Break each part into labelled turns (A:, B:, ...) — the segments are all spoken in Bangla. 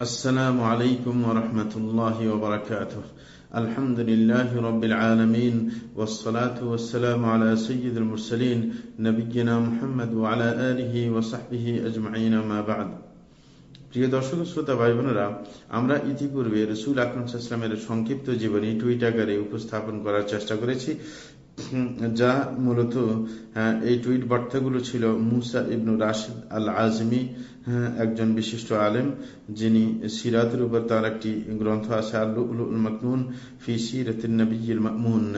A: السلام عليكم ورحمة الله وبركاته الحمد لله رب العالمين والصلاة والسلام على سيد المرسلين نبينا محمد وعلى آله وصحبه أجمعين ما بعد প্রিয় দর্শক শ্রোতা ভাই বোনেরা আমরা ইতিপূর্বে রসুল আকরম ইসলামের সংক্ষিপ্ত জীবনী টুইট আকারে উপস্থাপন করার চেষ্টা করেছি যা মূলত এই টুইট বার্তাগুলো ছিল মুসা ইবনু রাশিদ আল আজমি একজন বিশিষ্ট আলেম, যিনি সিরাতের উপর তার একটি গ্রন্থ আছে আল্লুল মামুন।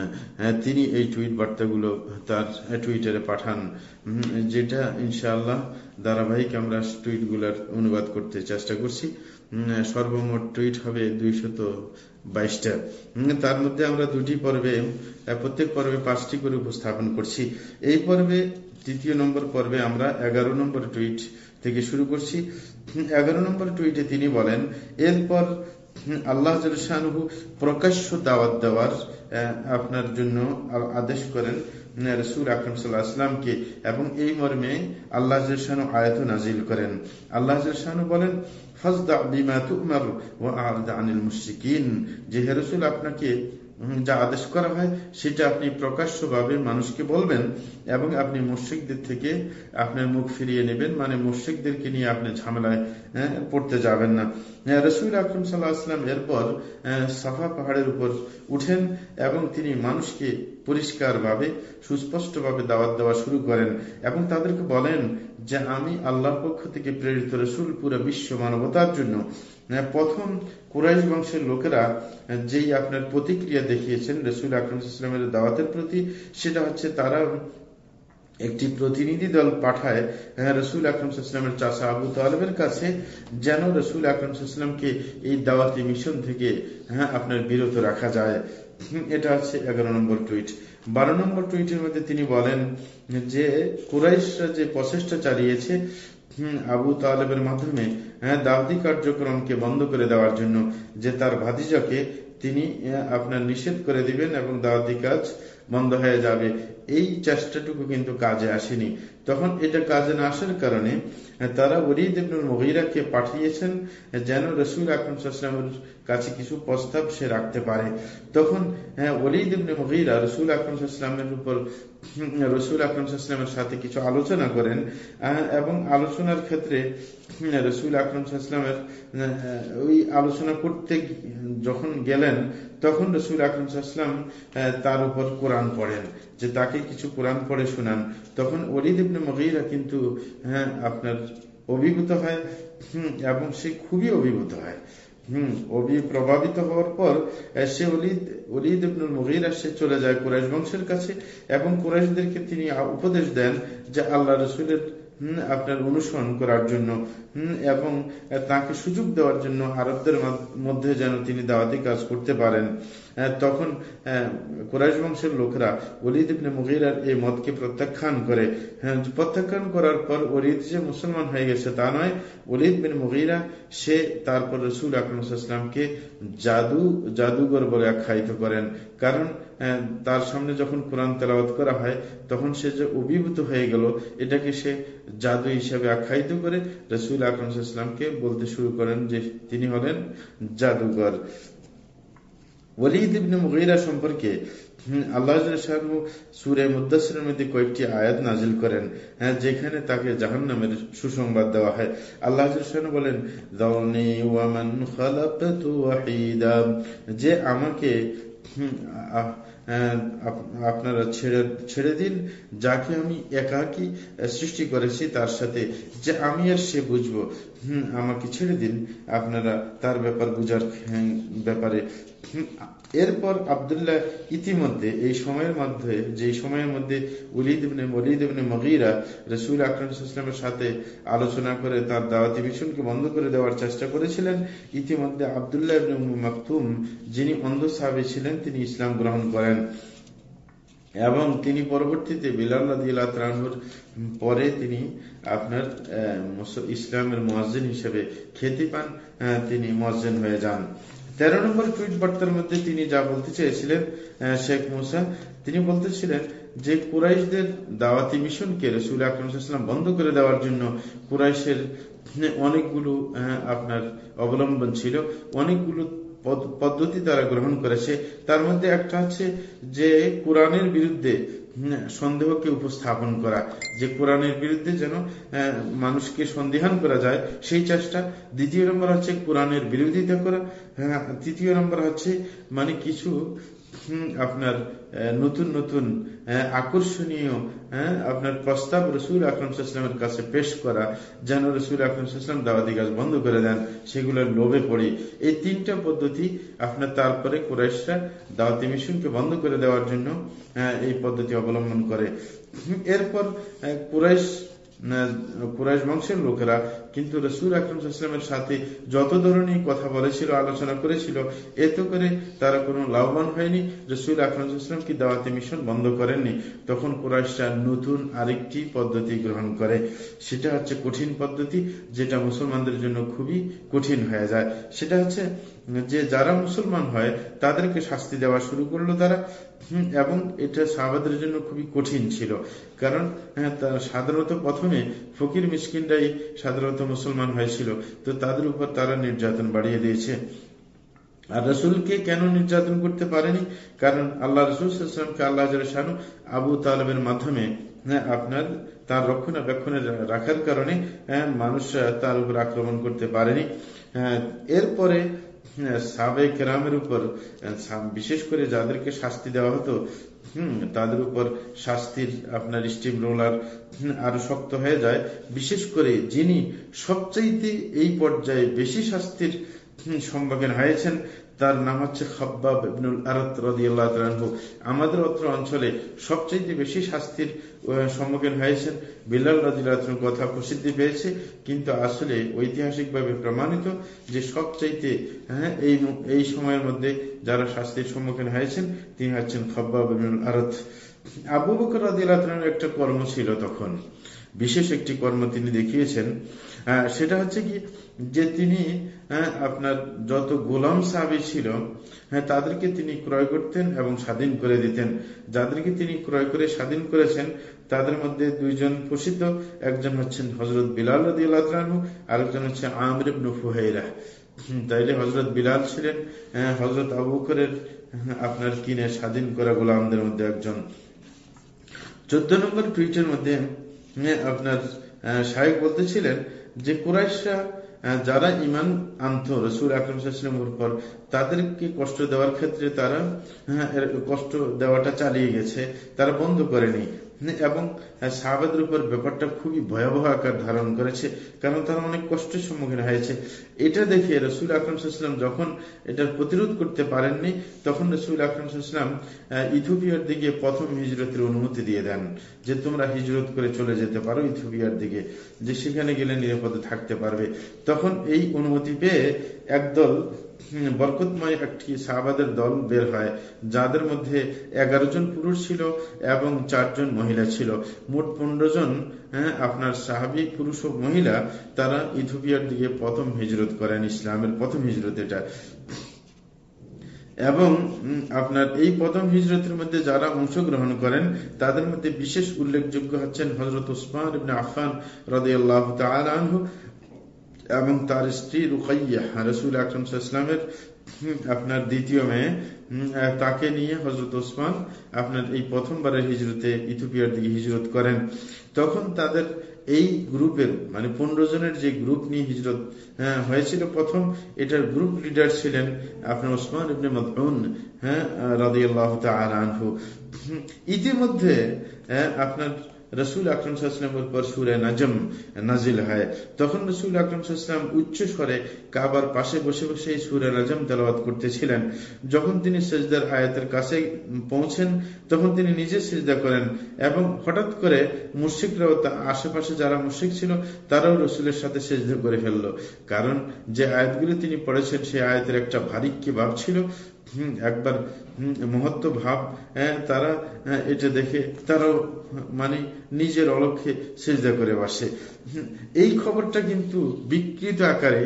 A: তিনি এই টুইট বার্তাগুলো তার টুইটারে পাঠান। যেটা ইনশাআল্লাহ ধারাবাহিক আমরা টুইটগুলোর অনুবাদ করতে চেষ্টা করছি। সর্বমোট টুইট হবে দুইশত বাইশটা। তার মধ্যে আমরা দুটি পর্বে প্রত্যেক পর্বে পাঁচটি করে উপস্থাপন করছি। এই পর্বে, তৃতীয় নম্বর পর্বে আমরা এগারো নম্বর টুইট থেকে শুরু করছি। এগারো নম্বর টুইটে তিনি বলেন, এরপর আল্লাহ প্রকাশ্য দাওয়াত দেওয়ার আপনার জন্য আদেশ করেন রসুল আকরম সাল্লাহামকে এবং এই মর্মে আল্লাহ আয়াত নাজিল করেন। আল্লাহ বলেন যে হেরসুল আপনাকে যা আদেশ করা হয়, সেটা আপনি প্রকাশ্যভাবে মানুষকে বলবেন এবং আপনি মুশ্রিকদের থেকে আপনার মুখ ফিরিয়ে নেবেন। মানে মুশ্রিকদেরকে নিয়ে আপনি ঝামেলায় পড়তে যাবেন না। রসুল আকরম সাল্লাহ এরপর সাফা পাহাড়ের উপর উঠেন এবং তিনি মানুষকে পরিষ্কারভাবে, সুস্পষ্টভাবে দাওয়াত দেওয়া শুরু করেন এবং তাদেরকে বলেন যে, আমি আল্লাহর পক্ষ থেকে প্রেরিত রসুল পুরো বিশ্ব মানবতার জন্য প্রথম কুরাইশ বংশের লোকেরা যেই আপনার প্রতিক্রিয়া দেখিয়েছেন রসুল আকরম ইসলামের দাওয়াতের প্রতি, সেটা হচ্ছে তারা একটি প্রতিনিধি দল পাঠায় রসুল আকরমসাল্লামের চাষা আবু তালেবের কাছে, যেন রসুল আকরমসাল্লামকে এই দাওয়াতি মিশন থেকে হ্যাঁ আপনার বিরত রাখা যায়। এটা হচ্ছে এগারো নম্বর টুইট। বারো নম্বর টুইটের মধ্যে তিনি বলেন যে, কুরাইশরা যে প্রচেষ্টা চালিয়েছে আবু তালেবের মাধ্যমে হ্যাঁ দাবদি কার্যক্রমকে বন্ধ করে দেওয়ার জন্য, যে তার ভাতিজাকে তিনি আপনার নিষেধ করে দিবেন এবং দাওয়াতি কাজ বন্ধ হয়ে যাবে। এই চেষ্টাটুকু কিন্তু কাজে আসেনি। তখন এটা কাজে না আসার কারণে তারা ওরিদ ইবনুল মহিরাকে পাঠিয়েছেন যেন রসুল আকরম সাল্লামের কাছে কিছু প্রস্তাব সে রাখতে পারে। তখন ইবনে মহিরা রসুল আকরম সাল্লামের উপর রসুল আকরম সাল্লামের সাথে কিছু আলোচনা করেন এবং আলোচনার ক্ষেত্রে রসুল আকরম সাল্লামের ওই আলোচনা করতে যখন গেলেন, তখন রসুল আকরম তার উপর কোরআন পড়েন। যে তাকে কিছু কোরআন পড়ে শোনান, তখন অলিদ ইবনে মগিরা কিন্তু হ্যাঁ আপনার অভিভূত হয় এবং সে খুবই অভিভূত হয়। হম, অভি, প্রভাবিত হওয়ার পর সে অলিদ অলিদ ইবনুল সে চলে যায় কুরাইশ বংশের কাছে, এবং কুরাইশদেরকে তিনি উপদেশ দেন যে আল্লাহ রসুলের আপনার অনুসরণ করার জন্য এবং তাকে সুযোগ দেওয়ার জন্য আরবদের মধ্যে যেন তিনি দাওয়াতি কাজ করতে পারেন। তখন কোরাইশ বংশের লোকরা অলিদ ইবনে মুগিরার এই মতকে প্রত্যাখ্যান করে। প্রত্যাখ্যান করার পর অলিদ যে মুসলমান হয়ে গেছে তা নয় অলিদ বিন মুগিরা সে তারপর রসুল আকরমসাল্লামকে জাদু, জাদুঘর বলে আখ্যায়িত করেন। কারণ তার সামনে যখন কোরআন তেলাওয়াত করা হয়, তখন সে যে অভিভূত হয়ে গেল, এটাকে সে জাদু হিসাবে আখ্যায়িত করে রসুল আকরমসাল্লামকে বলতে শুরু করেন যে তিনি হলেন জাদুঘর। ওলিদ ইবনে মুগিরা সম্পর্কে আল্লাহ হ্যাঁ যেখানে তাকে জাহান নামের সুসংবাদ দেওয়া হয়। আল্লাহ বলেন যে আমাকে আপনারা ছেড়ে ছেড়ে দিন, যাকে আমি একাকি সৃষ্টি করেছি তার সাথে, যে আমি আর সে বুঝব। হম, আমাকে ছেড়ে দিন। আপনারা তার ব্যাপার বুঝার ব্যাপারে। এরপর আবদুল্লাহ ইতিমধ্যে এই সময়ের মধ্যে যে সময়ের মধ্যে উলিদ ইবনে মগিরা রসুল আকরমের সাথে আলোচনা করে তার দাওয়াতি মিশনকে বন্ধ করে দেওয়ার চেষ্টা করেছিলেন, ইতিমধ্যে আবদুল্লাহ ইবনে মাকতুম, যিনি অন্ধ সাহাবি ছিলেন, তিনি ইসলাম গ্রহণ করেন। এবং তিনি পরবর্তীতে বিলাল্লাহুর পরে তিনি আপনার ইসলামের মহাজিন হিসেবে খ্যাতি পান তিনি মহাজিন হয়ে যান। তেরো নম্বর টুইট বার্তার মধ্যে তিনি যা বলতে চেয়েছিলেন শেখ মুসা, তিনি বলতেছিলেন যে কুরাইশদের দাওয়াতি মিশনকে রসুল আকরমসাল্লাম বন্ধ করে দেওয়ার জন্য কুরাইশের অনেকগুলো আপনার অবলম্বন ছিল, অনেকগুলো পদ্ধতি তারা গ্রহণ করেছে তার মধ্যে একটা হচ্ছে যে কোরআনের বিরুদ্ধে সন্দেহকে উপস্থাপন করা। যে কোরআনের বিরুদ্ধে যেন মানুষকে সন্দেহান করা যায়, সেই চেষ্টা। দ্বিতীয় নম্বর হচ্ছে কোরআনের বিরোধিতা করা। তৃতীয় নম্বর হচ্ছে মানে কিছু আপনার নতুন নতুন আকর্ষণীয় আপনার প্রস্তাব রসুল আকরমসাল্লামের কাছে পেশ করা, যেন রসুল আকরমসাল্লাম দাওয়াতি গাছ বন্ধ করে দেন, সেগুলোর লোভে পড়ি। এই তিনটা পদ্ধতি আপনার তারপরে কুরাইশরা দাওয়াতি মিশনকে বন্ধ করে দেওয়ার জন্য এই পদ্ধতি অবলম্বন করে। এরপর কুরাইশ কুরাইশ বংশের লোকেরা, কিন্তু রসুল আকরমের সাথে যত ধরনের কথা বলেছিল, আলোচনা করেছিল, এত করে তারা কোনো লাভবান হয়নি। রসুল আকরম কি দাওয়াতি মিশন বন্ধ করেননি। তখন কুরাইশরা নতুন আরেকটি পদ্ধতি গ্রহণ করে। সেটা হচ্ছে কঠিন পদ্ধতি, যেটা মুসলমানদের জন্য খুবই কঠিন হয়ে যায়। সেটা হচ্ছে যে যারা মুসলমান হয় তাদেরকে শাস্তি দেওয়া শুরু করল তারা। এবং এটা সাহাবাদের জন্য খুবই কঠিন ছিল। কারণ হ্যাঁ, সাধারণত প্রথমে ফকির মিসকিনরাই সাধারণত মুসলমান হয়েছিল। তো তাদের উপর তারা নির্যাতন বাড়িয়ে দিয়েছে। আর রসুলকে কেন নির্যাতন করতে পারেনি? কারণ আল্লাহ রসুলকে আল্লাহ শানু আবু তালেবের মাধ্যমে হ্যাঁ, আপনার তার রক্ষণাবেক্ষণে রাখার কারণে হ্যাঁ, মানুষ তার উপর আক্রমণ করতে পারেনি। এরপরে সাবেক রামের উপর বিশেষ করে যাদেরকে শাস্তি দেওয়া হতো, হম, তাদের উপর শাস্তির আপনার স্টিম রোলার আরও শক্ত হয়ে যায়। বিশেষ করে যিনি সবচাইতে এই পর্যায়ে বেশি শাস্তির সম্মুখীন হয়েছেন তার নাম হচ্ছে খাব্বাব ইবনুল আরত আমাদের অত্র অঞ্চলে সবচেয়ে বেশি শাস্তির সম্মুখীন হয়েছেন বিল্লাল রাদিয়াল্লাহু কথা প্রসিদ্ধি পেয়েছে, কিন্তু আসলে ঐতিহাসিকভাবে প্রমাণিত যে সবচাইতে হ্যাঁ এই এই সময়ের মধ্যে যারা শাস্তির সম্মুখীন হয়েছেন, তিনি হচ্ছেন খাব্বাব ইবনুল আরত। আবু বকর রাদিয়াল্লাহু একটা কর্ম ছিল তখন। বিশেষ একটি কর্ম তিনি দেখিয়েছেন সেটা হচ্ছে কি যে তিনি আপনার যত গোলাম সাবি ছিল হ্যাঁ তাদেরকে তিনি ক্রয় করতেন এবং স্বাধীন করে দিতেন। যাদেরকে তিনি ক্রয় করে স্বাধীন করেছেন, তাদের মধ্যে দুইজন প্রসিদ্ধ, একজন হচ্ছেন হজরত বিলাল রানহু আরেকজন হচ্ছে আমর ফুহাইরা। তাইলে হজরত বিলাল ছিলেন হজরত আবু আবুকরের আপনার কিনে স্বাধীন করা গোলামদের মধ্যে একজন। চোদ্দ নম্বর টুইটের মধ্যে আপনার শাহেক বলতেছিলেন যে কুরাইশরা যারা ইমান আনত, রসুল আকরমের পর তাদেরকে কষ্ট দেওয়ার ক্ষেত্রে তারা কষ্ট দেওয়াটা চালিয়ে গেছে, তারা বন্ধ করেনি। এবং সাহাবাদের উপর ব্যাপারটা খুবই ভয়াবহ আকার ধারণ করেছে কারণ তারা অনেক কষ্টের সম্মুখীন হয়েছে এটা দেখে রসুল আকরমসাল্লাম যখন এটার প্রতিরোধ করতে পারেননি, তখন রসুল আকরমসাল্লাম ইথোপিয়ার দিকে প্রথম হিজরতের অনুমতি দিয়ে দেন যে তোমরা হিজরত করে চলে যেতে পারো ইথোপিয়ার দিকে, যে সেখানে গেলে নিরাপদে থাকতে পারবে। তখন এই অনুমতি পেয়ে একদল বরকতময় একটি সাহাবাদের দল বের হয়, যাদের মধ্যে এগারো জন পুরুষ ছিল এবং চারজন মহিলা ছিল। মোট পনেরো জন হ্যাঁ আপনার পুরুষ ও মহিলা, তারা ইথোপিয়ার দিকে প্রথম হিজরত করেন, ইসলামের প্রথম হিজরত এটা। এবং আপনার এই প্রথম হিজরতের মধ্যে যারা অংশগ্রহণ করেন, তাদের মধ্যে বিশেষ উল্লেখযোগ্য হচ্ছেন হজরত উসমান আফান রদিয়াল্লাহ এবং তার স্ত্রী রুকাইয়া, রসুল আকরম ইসলামের আপনার দ্বিতীয় মেয়ে তাকে নিয়ে হজরত ওসমান আপনার এই প্রথমবারের হিজরতে ইথোপিয়ার দিকে হিজরত করেন। তখন তাদের এই গ্রুপের মানে পনেরো জনের যে গ্রুপ নিয়ে হিজরত হয়েছিল প্রথম, এটার গ্রুপ লিডার ছিলেন আপনার ওসমান ইবনে মদউন হ্যাঁ রাদিয়াল্লাহ আনহু। ইতিমধ্যে আপনার রসুল আকরম সাল্লামের উপর সুরে নাজম নাজিল হয়। তখন রসুল আকরম সাল্লাম উচ্চ স্বরে কাবার পাশে বসে বসে সুরে নাজম তেলাবাদ করতেছিলেন। যখন তিনি সেজদার আয়াতের কাছে পৌঁছেন, তখন তিনি নিজে সেজদা করেন এবং হঠাৎ করে মুর্শিকরাও আশেপাশে যারা মুর্শিক ছিল, তারাও রসুলের সাথে সেজদা করে ফেলল। কারণ যে আয়াতগুলি তিনি পড়েছেন, সেই আয়াতের একটা ভারিক্কি ভাব ছিল। একবার মহত্ব ভাব তারা এটা দেখে, তারাও মানে নিজের অলক্ষে সেজদা করে বসে। এই খবরটা কিন্তু বিকৃত আকারে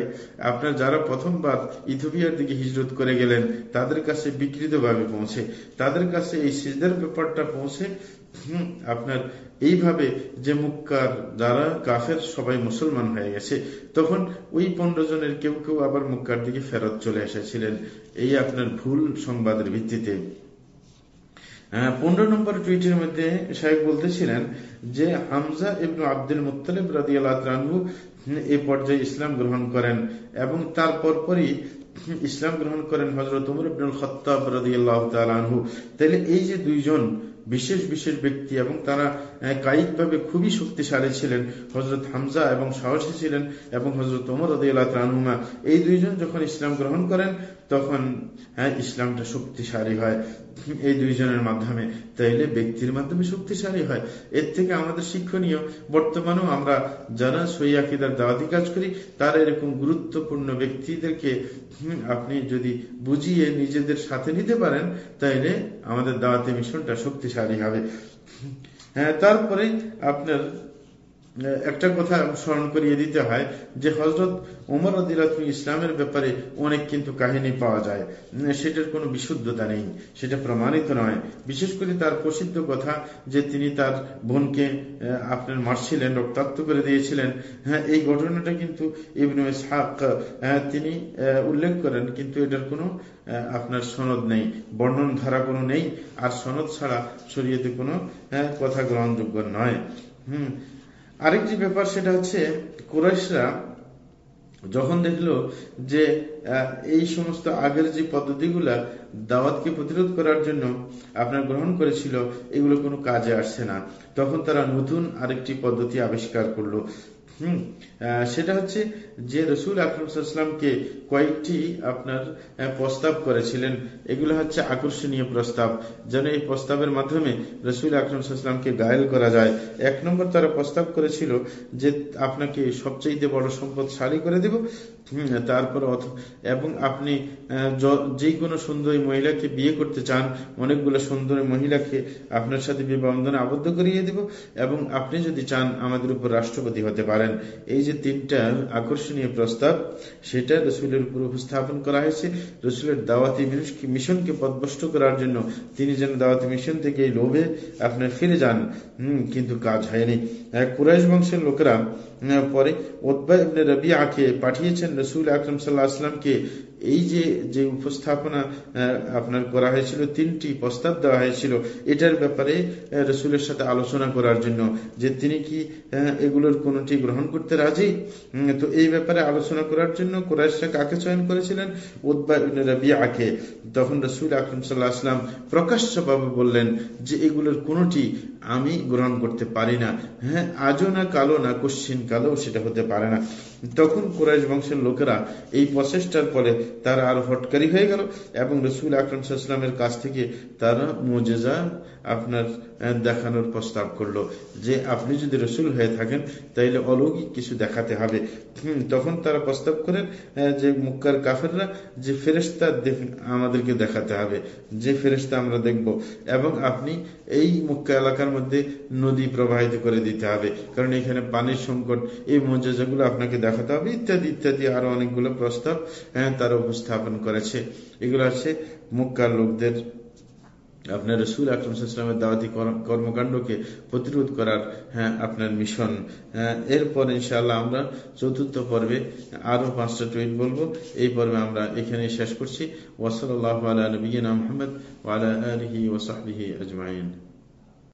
A: আপনার যারা প্রথমবার ইথোপিয়ার দিকে হিজরত করে গেলেন, তাদের কাছে বিকৃতভাবে পৌঁছে। তাদের কাছে এই সিজদার ব্যাপারটা পৌঁছে আপনার এইভাবে যে মুক্কার যারা কাফের সবাই মুসলমান হয়ে গেছে, তখন ওই পনেরো জনের কেউ কেউ আবার মুক্কার দিকে ফেরত চলে এসেছিলেন। এই আপনার ভুল সংবাদের ভিত্তিতে। পনেরো নম্বর টুইটের মধ্যে সাহেব বলতেছিলেন যে, হামজা ইবনু আব্দুল মুত্তালিব রাজি আল্লাহ এই পর্যায়ে ইসলাম গ্রহণ করেন এবং তার পরপরই ইসলাম গ্রহণ করেন হজরত উমর ইবনুল খত্তাব রাজি তালু তাহলে এই যে দুইজন বিশেষ বিশেষ ব্যক্তি এবং তারা কায়িকভাবে খুবই শক্তিশালী ছিলেন। হজরত হামজা এবং সাহসী ছিলেন এবং হজরত ওমর রদিয়ালহুমা এই দুইজন যখন ইসলাম গ্রহণ করেন তখন হ্যাঁ ইসলামটা শক্তিশালী হয়। এই দুইজনের মাধ্যমে। তাইলে ব্যক্তির মাধ্যমে শক্তিশালী হয়। এর থেকে আমাদের শিক্ষণীয়, বর্তমানেও আমরা যারা সৈয়াকিদার দাওয়াতি কাজ করি, তারা এরকম গুরুত্বপূর্ণ ব্যক্তিদেরকে আপনি যদি বুঝিয়ে নিজেদের সাথে নিতে পারেন, তাইলে আমাদের দাওয়াতি মিশনটা শক্তিশালী হবে। হ্যাঁ তারপরে আপনার একটা কথা স্মরণ করিয়ে দিতে হয় যে হজরত ওমর ইসলামের ব্যাপারে অনেক কিন্তু কাহিনী পাওয়া যায়। সেটার কোনো বিশুদ্ধতা নেই, সেটা প্রমাণিত নয়। বিশেষ করে তার প্রসিদ্ধ কথা যে তিনি তার বোনকে আপনার মারছিলেন, রক্তাক্ত করে দিয়েছিলেন। হ্যাঁ এই ঘটনাটা কিন্তু ইবনু ইসহাক তিনি উল্লেখ করেন, কিন্তু এটার কোনো আপনার সনদ নেই, বর্ণন ধারা কোনো নেই, আর সনদ ছাড়া শরীয়তে কোনো কথা গ্রহণযোগ্য নয়। হম আরেকটি ব্যাপার সেটা হচ্ছে কুরাইশরা যখন দেখল যে এই সমস্ত আগের যে পদ্ধতিগুলা দাওয়াতকে প্রতিরোধ করার জন্য আপনার গ্রহণ করেছিল, এগুলো কোনো কাজে আসছে না। তখন তারা নতুন আরেকটি পদ্ধতি আবিষ্কার করল। হুম। সেটা হচ্ছে যে রসুল আকরমসাল্লামকে কয়েকটি আপনার প্রস্তাব করেছিলেন। এগুলো হচ্ছে আকর্ষণীয় প্রস্তাব। যেন এই প্রস্তাবের মাধ্যমে রসুল আকরমসাল্লামকে গায়েল করা যায়। এক নম্বর তারা প্রস্তাব করেছিল যে, আপনাকে সবচেয়ে বড় সম্পদ শাড়ি করে দেব। তারপর এবং আপনি যে কোনো সুন্দরী মহিলাকে বিয়ে করতে চান, অনেকগুলো সুন্দরী মহিলাকে আপনার সাথে বিবাহবন্ধনে আবদ্ধ করিয়ে দেব, এবং আপনি যদি চান আমাদের উপর রাষ্ট্রপতি হতে পারেন। এই যে তিনটা আকর্ষণীয় প্রস্তাব, সেটা রসুলের উপর উপস্থাপন করা হয়েছে। রসুলের দাওয়াতি মিশনকে পদভষ্ট করার জন্য তিনি যেন দাওয়াতি মিশন থেকে এই লোভে আপনার ফিরে যান। হম, কিন্তু কাজ হয়নি। কুরাইশ বংশের লোকেরা পরে ওতবা ইবনে রবিআকে পাঠিয়েছেন রসুল আকরম সাল্লাহ আসলামকে এই যে যে উপস্থাপনা আপনার করা হয়েছিল, তিনটি প্রস্তাব দেওয়া হয়েছিল, এটার ব্যাপারে রসুলের সাথে আলোচনা করার জন্য, যে তিনি কি এগুলোর কোনটি গ্রহণ করতে রাজি? তো এই ব্যাপারে আলোচনা করার জন্য কোরআশা কাকে চয়ন করেছিলেন? আকে তখন রসুল আকরম সাল্লাহ আসলাম প্রকাশ্যভাবে বললেন যে, এগুলোর কোনটি আমি গ্রহণ করতে পারি না। হ্যাঁ আজও না কালো, না কশ্চিন কালো, সেটা হতে পারে না। তখন কোরআশ বংশের লোকেরা এই প্রচেষ্টার ফলে তারা আরও হটকারি হয়ে গেল এবং রসুল আকরম সাল্লামের কাছ থেকে তারা মোজেজা আপনার দেখানোর প্রস্তাব করল যে আপনি যদি রসুল হয়ে থাকেন তাইলে অলৌকিক কিছু দেখাতে হবে। হম, তখন তারা প্রস্তাব করেন যে মুক্কার কাফেররা যে ফেরেস্তা আমাদেরকে দেখাতে হবে, যে ফেরেস্তা আমরা দেখব এবং আপনি এই মুক্কা এলাকার মধ্যে নদী প্রবাহিত করে দিতে হবে। কারণ এখানে পানির সংকট, এই মজাজাগুলো আপনাকে দেখাতে হবে, ইত্যাদি ইত্যাদি আরও অনেকগুলো প্রস্তাব হ্যাঁ তারা উপস্থাপন করেছে। এগুলো আছে মুক্কার লোকদের, আপনার রসুল আকরমসাল্লামের দাওয়াতি কর্মকাণ্ডকে প্রতিরোধ করার হ্যাঁ আপনার মিশন হ্যাঁ এরপর ইনশাআল্লাহ আমরা চতুর্থ পর্বে আরও পাঁচটা টুইট বলব। এই পর্বে আমরা এখানে শেষ করছি। ওসল আল্লাহ আলা নবীনা মোহাম্মদ ওয়ালা আলহি ওসাহি আজমাইন।